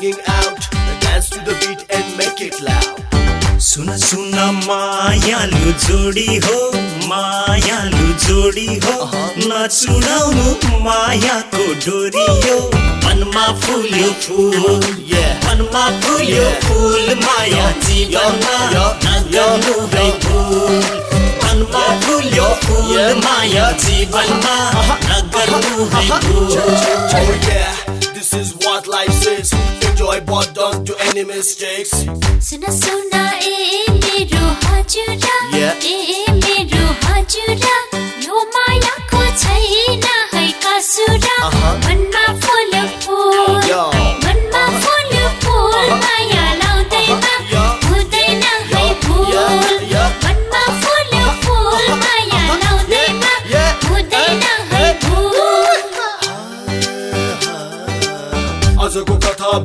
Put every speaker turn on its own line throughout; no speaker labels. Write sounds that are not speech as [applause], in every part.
Make it loud.
सुन सुन मायालु जोडी हो मायालु जोडी हो। नचुडाउनु मायाको डोरी हो। मनमा फुल्यो फुल
Yeah.
मनमा फुल्यो फुल माया। जीवनमा नगर्नु है भुल। मनमा फुल्यो फुल माया जीवनमा नगर्नु है [laughs] भुल।
Don't do any mistakes.
सुन सुन ए मेरो हजुरा
Yeah.
ए मेरो हजुरा यो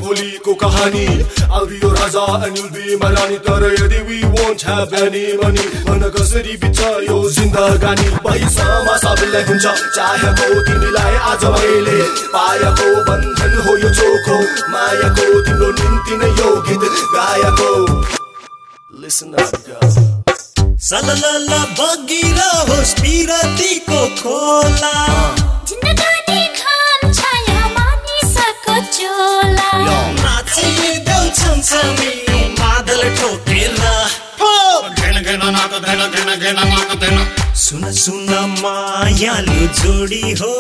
भोलिको कहानी I'll be your Raja and you'll be my रानी तर यदि we won't have any money. भन कसरी बित्छ यो जिन्दगानी पैसामा सबैलाई हुन्छ चाहेको तिमीलाई आज मैले पाएको बन्धन हो यो चोखो मायाको तिम्रो निम्ति नै यो गीत गाएको Listen up, girl.
सललल बगिरहोस् पिरतीको खोला नाचिदेऊ छमछमी मादल ठोकेर सुन सुन मायालु जोडी हो.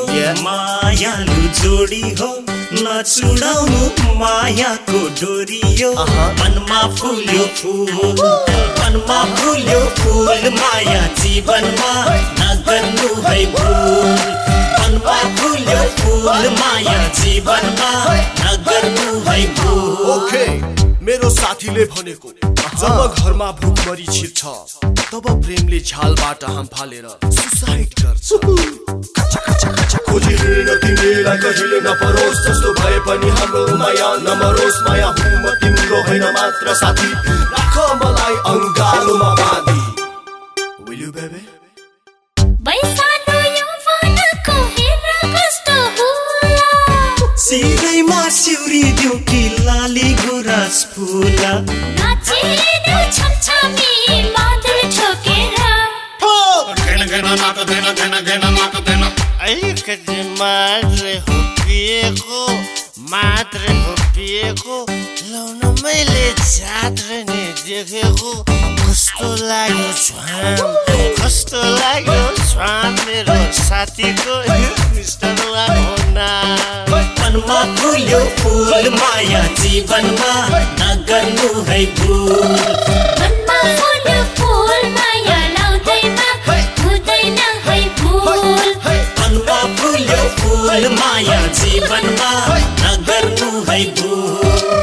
मायालु जोडी हो नचुडाउनु मायाको डोरी हो
Uh-huh.
मनमा फुल्यो फुल मनमा फुल्यो फुल माया जीवनमा नगर्नु है भुल मनमा फुल्यो फुल माया जीवनमा
साथीले भनेको जब घरमा भुकमरी छिर्छ तब प्रेमले झ्यालबाट हाम फालेर सुसाइड गर्छ। खोजिरहन तिमीलाई कहिले नपरोस् जस्तो भए पनि हाम्रो माया नमरोस्। माया हुँ म तिम्रो होइन मात्र साथी।
सिरैमा सिउरी दिउ कि लाली गुराँस फुला।
अलिकति मात्रै हो पिएको मात्रै हो पिएको लाउन मैले जात्रै नि देखेको। कस्तो लाग्यो छाम कस्तो लाग्यो छाम मेरो साथीको। मिस्टर नाम
फुल्यो फुल माया जीवनमा नगर्नु है भुल
मनमा फुल फुल माया लाउँदैमा हुँदैन है भुल
मनमा फुल्यो फुल माया जीवनमा नगर्नु है भुल